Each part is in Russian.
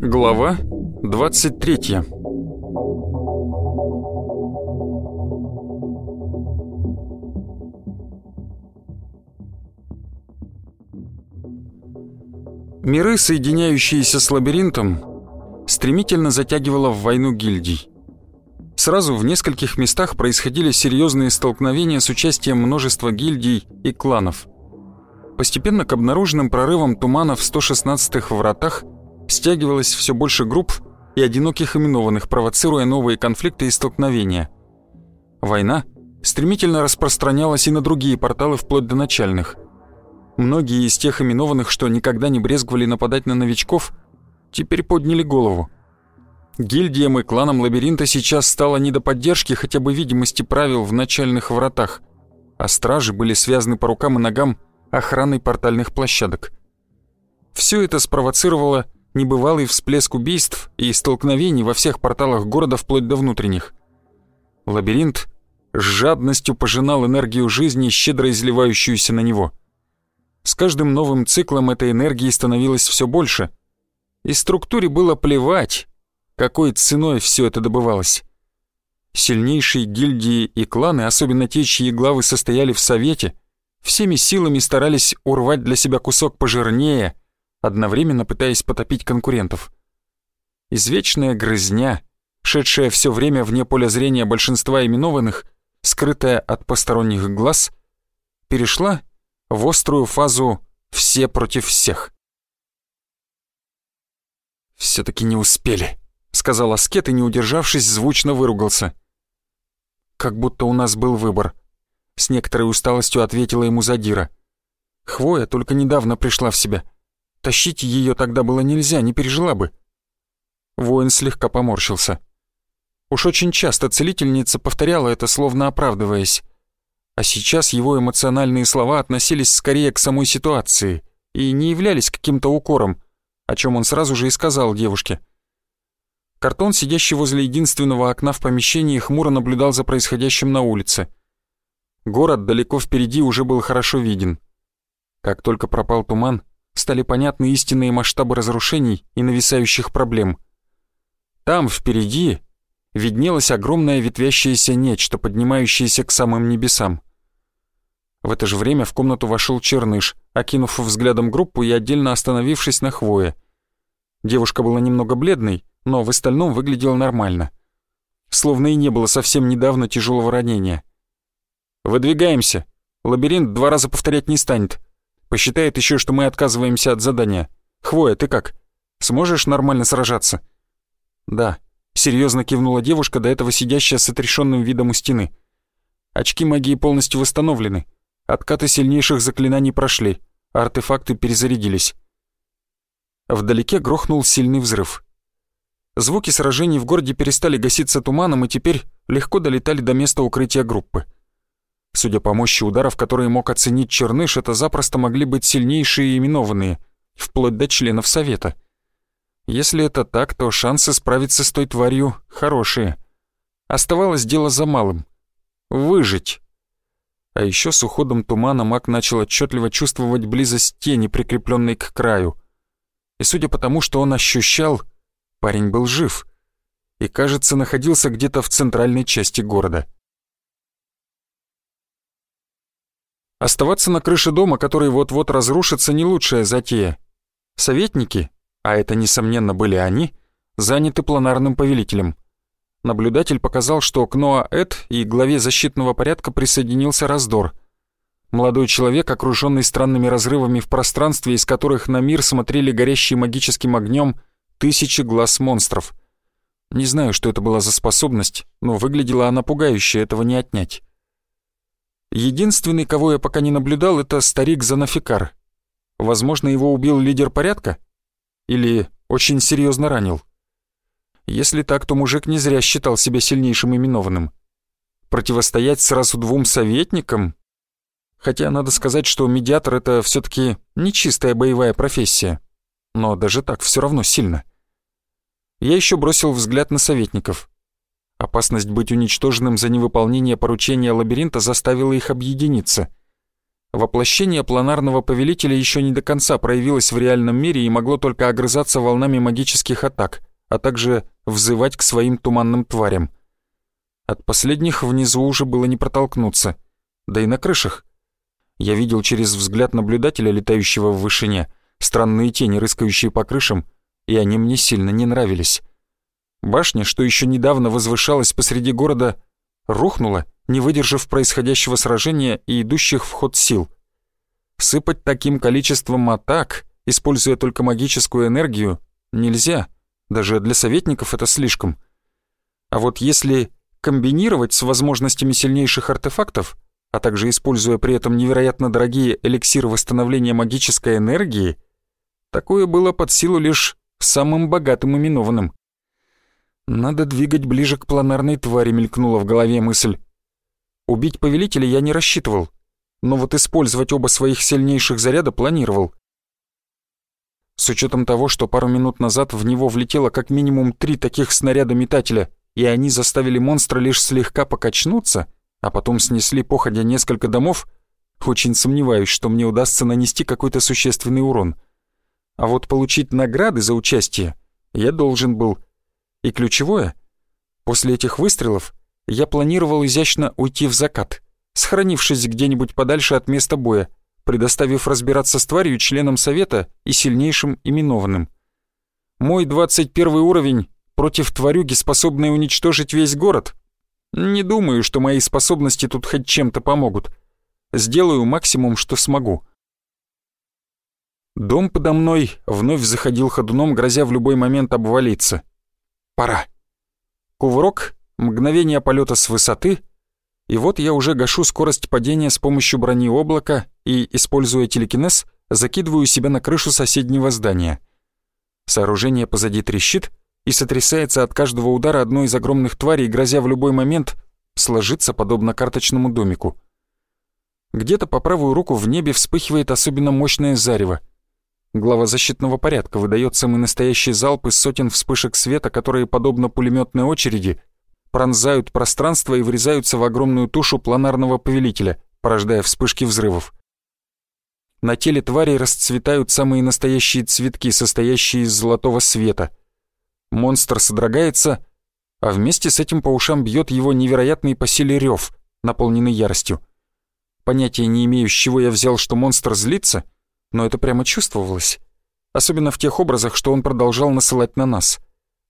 Глава 23 Миры, соединяющиеся с лабиринтом, стремительно затягивало в войну гильдий. Сразу в нескольких местах происходили серьезные столкновения с участием множества гильдий и кланов. Постепенно к обнаруженным прорывам тумана в 116-х вратах стягивалось все больше групп и одиноких именованных, провоцируя новые конфликты и столкновения. Война стремительно распространялась и на другие порталы вплоть до начальных. Многие из тех именованных, что никогда не брезговали нападать на новичков, теперь подняли голову. Гильдиям и кланам лабиринта сейчас стало не до поддержки хотя бы видимости правил в начальных вратах, а стражи были связаны по рукам и ногам охраной портальных площадок. Все это спровоцировало небывалый всплеск убийств и столкновений во всех порталах города вплоть до внутренних. Лабиринт с жадностью пожинал энергию жизни, щедро изливающуюся на него. С каждым новым циклом этой энергии становилось все больше, и структуре было плевать, какой ценой все это добывалось. Сильнейшие гильдии и кланы, особенно те, чьи главы состояли в совете, всеми силами старались урвать для себя кусок пожирнее – одновременно пытаясь потопить конкурентов. Извечная грызня, шедшая все время вне поля зрения большинства именованных, скрытая от посторонних глаз, перешла в острую фазу «все против всех». «Все-таки не успели», — сказал Аскет и, не удержавшись, звучно выругался. «Как будто у нас был выбор», — с некоторой усталостью ответила ему Задира. «Хвоя только недавно пришла в себя. Тащить ее тогда было нельзя, не пережила бы. Воин слегка поморщился. Уж очень часто целительница повторяла это, словно оправдываясь. А сейчас его эмоциональные слова относились скорее к самой ситуации и не являлись каким-то укором, о чем он сразу же и сказал девушке. Картон, сидящий возле единственного окна в помещении, хмуро наблюдал за происходящим на улице. Город далеко впереди уже был хорошо виден. Как только пропал туман, стали понятны истинные масштабы разрушений и нависающих проблем. Там, впереди, виднелось огромное ветвящееся нечто, поднимающееся к самым небесам. В это же время в комнату вошел Черныш, окинув взглядом группу и отдельно остановившись на хвое. Девушка была немного бледной, но в остальном выглядела нормально. Словно и не было совсем недавно тяжелого ранения. «Выдвигаемся. Лабиринт два раза повторять не станет», Посчитает еще, что мы отказываемся от задания. Хвоя, ты как? Сможешь нормально сражаться?» «Да», — серьезно кивнула девушка, до этого сидящая с отрешенным видом у стены. «Очки магии полностью восстановлены. Откаты сильнейших заклинаний прошли, артефакты перезарядились». Вдалеке грохнул сильный взрыв. Звуки сражений в городе перестали гаситься туманом и теперь легко долетали до места укрытия группы. Судя по мощи ударов, которые мог оценить Черныш, это запросто могли быть сильнейшие именованные, вплоть до членов Совета. Если это так, то шансы справиться с той тварью хорошие. Оставалось дело за малым — выжить. А еще с уходом тумана маг начал отчетливо чувствовать близость тени, прикрепленной к краю. И судя по тому, что он ощущал, парень был жив и, кажется, находился где-то в центральной части города. Оставаться на крыше дома, который вот-вот разрушится, не лучшая затея. Советники, а это, несомненно, были они, заняты планарным повелителем. Наблюдатель показал, что к Ноа-Эд и главе защитного порядка присоединился раздор. Молодой человек, окруженный странными разрывами в пространстве, из которых на мир смотрели горящие магическим огнем тысячи глаз монстров. Не знаю, что это была за способность, но выглядела она пугающе, этого не отнять. Единственный, кого я пока не наблюдал, это старик Занафикар. Возможно, его убил лидер порядка? Или очень серьезно ранил? Если так, то мужик не зря считал себя сильнейшим именованным. Противостоять сразу двум советникам? Хотя надо сказать, что медиатор — это все таки не чистая боевая профессия. Но даже так все равно сильно. Я еще бросил взгляд на советников. Опасность быть уничтоженным за невыполнение поручения лабиринта заставила их объединиться. Воплощение планарного повелителя еще не до конца проявилось в реальном мире и могло только огрызаться волнами магических атак, а также взывать к своим туманным тварям. От последних внизу уже было не протолкнуться, да и на крышах. Я видел через взгляд наблюдателя, летающего в вышине, странные тени, рыскающие по крышам, и они мне сильно не нравились. Башня, что еще недавно возвышалась посреди города, рухнула, не выдержав происходящего сражения и идущих в ход сил. Сыпать таким количеством атак, используя только магическую энергию, нельзя. Даже для советников это слишком. А вот если комбинировать с возможностями сильнейших артефактов, а также используя при этом невероятно дорогие эликсиры восстановления магической энергии, такое было под силу лишь самым богатым именованным. «Надо двигать ближе к планарной твари», — мелькнула в голове мысль. Убить повелителя я не рассчитывал, но вот использовать оба своих сильнейших заряда планировал. С учетом того, что пару минут назад в него влетело как минимум три таких снаряда метателя, и они заставили монстра лишь слегка покачнуться, а потом снесли походя несколько домов, очень сомневаюсь, что мне удастся нанести какой-то существенный урон. А вот получить награды за участие я должен был — и ключевое, после этих выстрелов я планировал изящно уйти в закат, сохранившись где-нибудь подальше от места боя, предоставив разбираться с тварью членам совета и сильнейшим именованным. Мой 21 уровень против тварюги, способной уничтожить весь город? Не думаю, что мои способности тут хоть чем-то помогут. Сделаю максимум, что смогу. Дом подо мной вновь заходил ходуном, грозя в любой момент обвалиться. Пора. Кувырок, мгновение полета с высоты, и вот я уже гашу скорость падения с помощью брони облака и, используя телекинез, закидываю себя на крышу соседнего здания. Сооружение позади трещит и сотрясается от каждого удара одной из огромных тварей, грозя в любой момент сложиться подобно карточному домику. Где-то по правую руку в небе вспыхивает особенно мощное зарево — Глава защитного порядка выдает самый настоящий залп из сотен вспышек света, которые, подобно пулеметной очереди, пронзают пространство и врезаются в огромную тушу планарного повелителя, порождая вспышки взрывов. На теле тварей расцветают самые настоящие цветки, состоящие из золотого света. Монстр содрогается, а вместе с этим по ушам бьет его невероятный по силе рев, наполненный яростью. Понятия не имею, с чего я взял, что монстр злится, но это прямо чувствовалось. Особенно в тех образах, что он продолжал насылать на нас.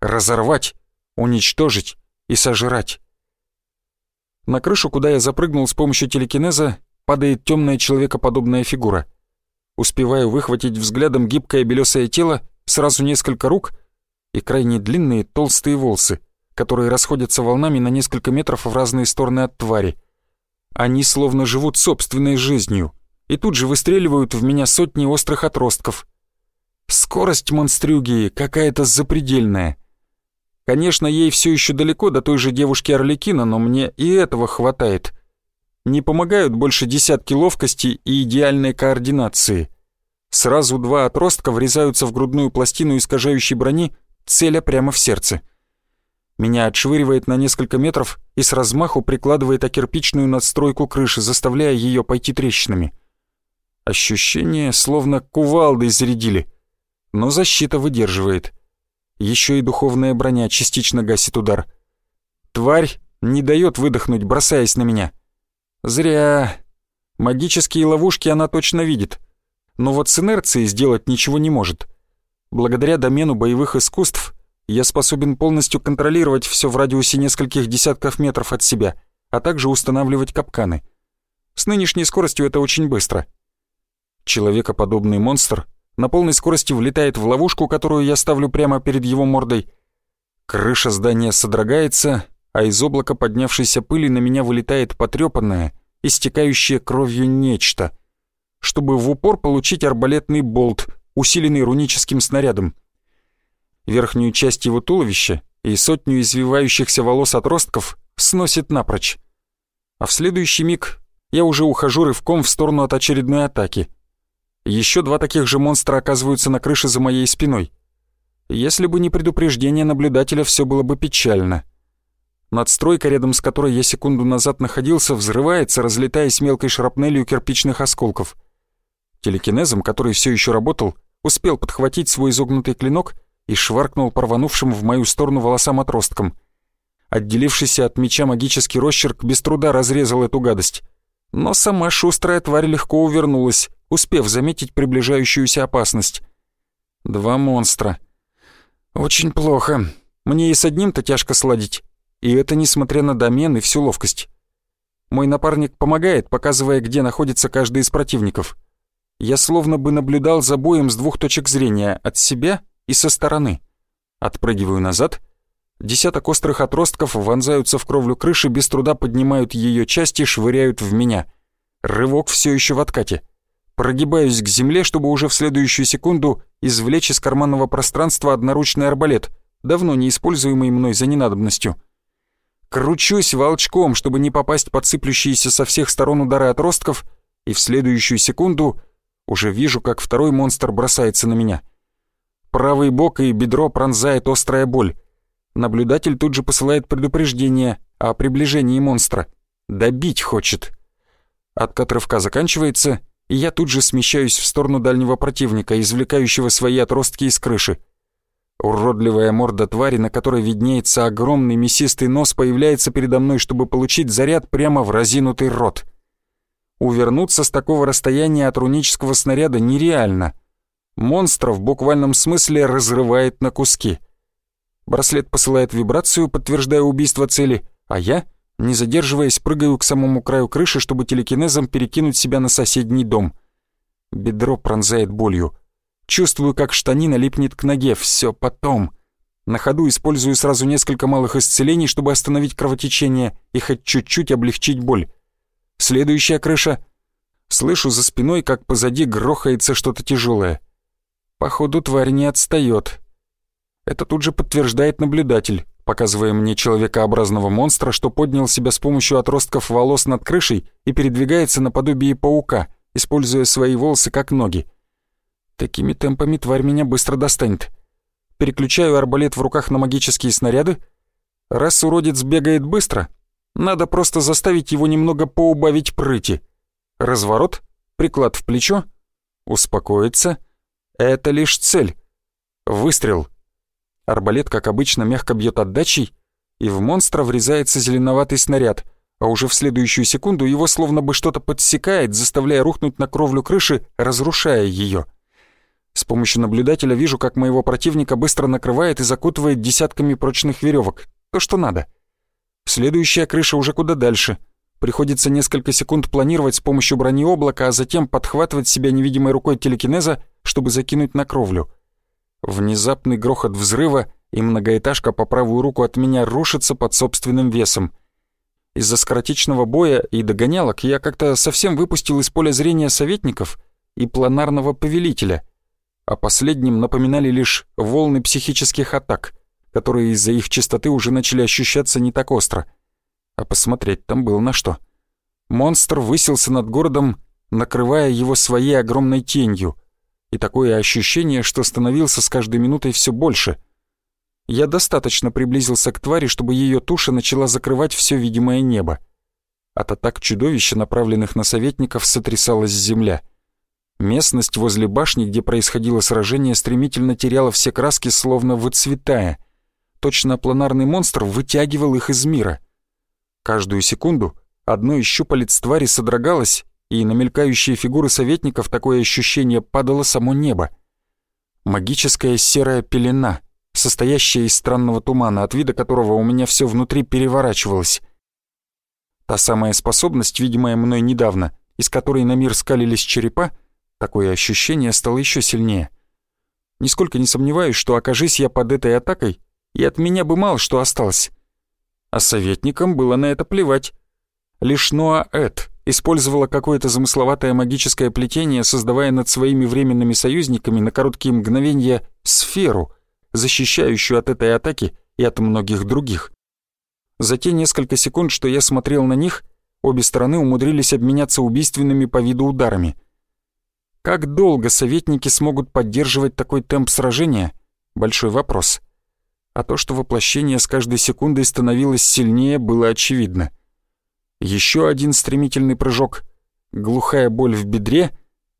Разорвать, уничтожить и сожрать. На крышу, куда я запрыгнул с помощью телекинеза, падает темная человекоподобная фигура. Успеваю выхватить взглядом гибкое белесое тело, сразу несколько рук и крайне длинные толстые волосы, которые расходятся волнами на несколько метров в разные стороны от твари. Они словно живут собственной жизнью — и тут же выстреливают в меня сотни острых отростков. Скорость монстрюги какая-то запредельная. Конечно, ей все еще далеко до той же девушки Орликина, но мне и этого хватает. Не помогают больше десятки ловкости и идеальной координации. Сразу два отростка врезаются в грудную пластину искажающей брони, целя прямо в сердце. Меня отшвыривает на несколько метров и с размаху прикладывает о кирпичную надстройку крыши, заставляя ее пойти трещинами. Ощущение, словно кувалдой зарядили. Но защита выдерживает. Еще и духовная броня частично гасит удар. Тварь не дает выдохнуть, бросаясь на меня. Зря. Магические ловушки она точно видит. Но вот с инерцией сделать ничего не может. Благодаря домену боевых искусств я способен полностью контролировать все в радиусе нескольких десятков метров от себя, а также устанавливать капканы. С нынешней скоростью это очень быстро — Человекоподобный монстр на полной скорости влетает в ловушку, которую я ставлю прямо перед его мордой. Крыша здания содрогается, а из облака поднявшейся пыли на меня вылетает потрепанное, истекающее кровью нечто, чтобы в упор получить арбалетный болт, усиленный руническим снарядом. Верхнюю часть его туловища и сотню извивающихся волос отростков сносит напрочь. А в следующий миг я уже ухожу рывком в сторону от очередной атаки — еще два таких же монстра оказываются на крыше за моей спиной. Если бы не предупреждение наблюдателя, все было бы печально. Надстройка, рядом с которой я секунду назад находился, взрывается, разлетаясь мелкой шрапнелью кирпичных осколков. Телекинезом, который все еще работал, успел подхватить свой изогнутый клинок и шваркнул порванувшим в мою сторону волосам отростком. Отделившийся от меча магический росчерк без труда разрезал эту гадость. Но сама шустрая тварь легко увернулась, успев заметить приближающуюся опасность. Два монстра. Очень плохо. Мне и с одним-то тяжко сладить. И это несмотря на домен и всю ловкость. Мой напарник помогает, показывая, где находится каждый из противников. Я словно бы наблюдал за боем с двух точек зрения, от себя и со стороны. Отпрыгиваю назад. Десяток острых отростков вонзаются в кровлю крыши, без труда поднимают ее части, швыряют в меня. Рывок все еще в откате. Прогибаюсь к земле, чтобы уже в следующую секунду извлечь из карманного пространства одноручный арбалет, давно не используемый мной за ненадобностью. Кручусь волчком, чтобы не попасть под сыплющиеся со всех сторон удары отростков, и в следующую секунду уже вижу, как второй монстр бросается на меня. Правый бок и бедро пронзает острая боль. Наблюдатель тут же посылает предупреждение о приближении монстра. Добить хочет. Откат рывка заканчивается, и я тут же смещаюсь в сторону дальнего противника, извлекающего свои отростки из крыши. Уродливая морда твари, на которой виднеется огромный мясистый нос, появляется передо мной, чтобы получить заряд прямо в разинутый рот. Увернуться с такого расстояния от рунического снаряда нереально. Монстра в буквальном смысле разрывает на куски. Браслет посылает вибрацию, подтверждая убийство цели, а я, не задерживаясь, прыгаю к самому краю крыши, чтобы телекинезом перекинуть себя на соседний дом. Бедро пронзает болью. Чувствую, как штанина липнет к ноге. Все потом. На ходу использую сразу несколько малых исцелений, чтобы остановить кровотечение и хоть чуть-чуть облегчить боль. Следующая крыша. Слышу за спиной, как позади грохается что-то тяжелое. Походу, тварь не отстает. Это тут же подтверждает наблюдатель, показывая мне человекообразного монстра, что поднял себя с помощью отростков волос над крышей и передвигается наподобие паука, используя свои волосы как ноги. Такими темпами тварь меня быстро достанет. Переключаю арбалет в руках на магические снаряды. Раз уродец бегает быстро, надо просто заставить его немного поубавить прыти. Разворот, приклад в плечо, успокоиться. Это лишь цель. Выстрел. Арбалет, как обычно, мягко бьет отдачей, и в монстра врезается зеленоватый снаряд, а уже в следующую секунду его словно бы что-то подсекает, заставляя рухнуть на кровлю крыши, разрушая ее. С помощью наблюдателя вижу, как моего противника быстро накрывает и закутывает десятками прочных веревок. То, что надо. Следующая крыша уже куда дальше. Приходится несколько секунд планировать с помощью брони облака, а затем подхватывать себя невидимой рукой телекинеза, чтобы закинуть на кровлю. Внезапный грохот взрыва, и многоэтажка по правую руку от меня рушится под собственным весом. Из-за скоротечного боя и догонялок я как-то совсем выпустил из поля зрения советников и планарного повелителя — а последним напоминали лишь волны психических атак, которые из-за их частоты уже начали ощущаться не так остро. А посмотреть там было на что. Монстр высился над городом, накрывая его своей огромной тенью, и такое ощущение, что становился с каждой минутой все больше. Я достаточно приблизился к твари, чтобы ее туша начала закрывать все видимое небо. От атак чудовища, направленных на советников, сотрясалась земля — Местность возле башни, где происходило сражение, стремительно теряла все краски, словно выцветая. Точно планарный монстр вытягивал их из мира. Каждую секунду одно из щупалец твари содрогалось, и на мелькающие фигуры советников такое ощущение падало само небо. Магическая серая пелена, состоящая из странного тумана, от вида которого у меня все внутри переворачивалось. Та самая способность, видимая мной недавно, из которой на мир скалились черепа, Такое ощущение стало еще сильнее. Нисколько не сомневаюсь, что окажись я под этой атакой, и от меня бы мало что осталось. А советникам было на это плевать. Лишь Ноа Эд использовала какое-то замысловатое магическое плетение, создавая над своими временными союзниками на короткие мгновения сферу, защищающую от этой атаки и от многих других. За те несколько секунд, что я смотрел на них, обе стороны умудрились обменяться убийственными по виду ударами — как долго советники смогут поддерживать такой темп сражения, большой вопрос. А то, что воплощение с каждой секундой становилось сильнее, было очевидно. Еще один стремительный прыжок, глухая боль в бедре,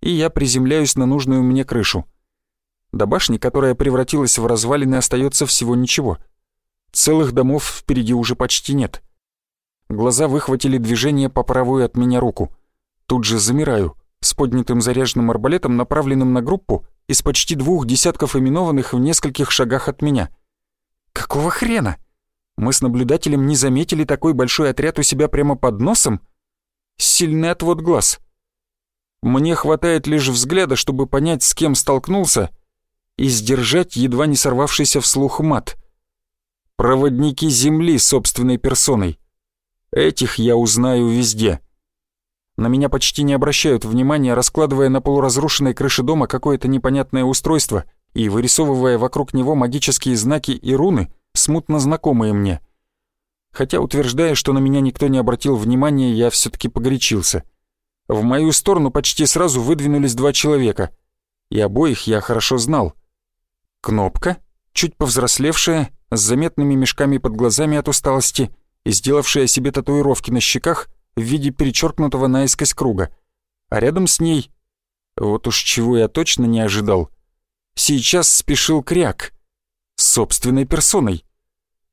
и я приземляюсь на нужную мне крышу. До башни, которая превратилась в развалины, остается всего ничего. Целых домов впереди уже почти нет. Глаза выхватили движение по правую от меня руку. Тут же замираю, с поднятым заряженным арбалетом, направленным на группу, из почти двух десятков именованных в нескольких шагах от меня. Какого хрена? Мы с наблюдателем не заметили такой большой отряд у себя прямо под носом? Сильный отвод глаз. Мне хватает лишь взгляда, чтобы понять, с кем столкнулся — и сдержать едва не сорвавшийся вслух мат. Проводники Земли собственной персоной. Этих я узнаю везде. На меня почти не обращают внимания, раскладывая на полуразрушенной крыше дома какое-то непонятное устройство и вырисовывая вокруг него магические знаки и руны, смутно знакомые мне. Хотя, утверждая, что на меня никто не обратил внимания, я все таки погорячился. В мою сторону почти сразу выдвинулись два человека, и обоих я хорошо знал — Кнопка, чуть повзрослевшая, с заметными мешками под глазами от усталости и сделавшая себе татуировки на щеках в виде перечеркнутого наискось круга. А рядом с ней, вот уж чего я точно не ожидал, сейчас спешил кряк. Собственной персоной.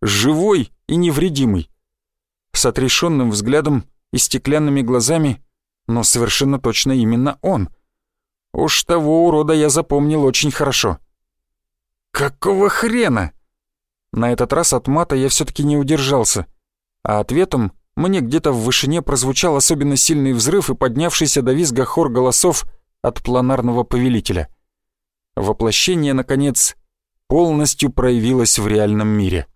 Живой и невредимый. С отрешенным взглядом и стеклянными глазами, но совершенно точно именно он. Уж того урода я запомнил очень хорошо. «Какого хрена?» На этот раз от мата я все-таки не удержался, а ответом мне где-то в вышине прозвучал особенно сильный взрыв и поднявшийся до визга хор голосов от планарного повелителя. Воплощение, наконец, полностью проявилось в реальном мире.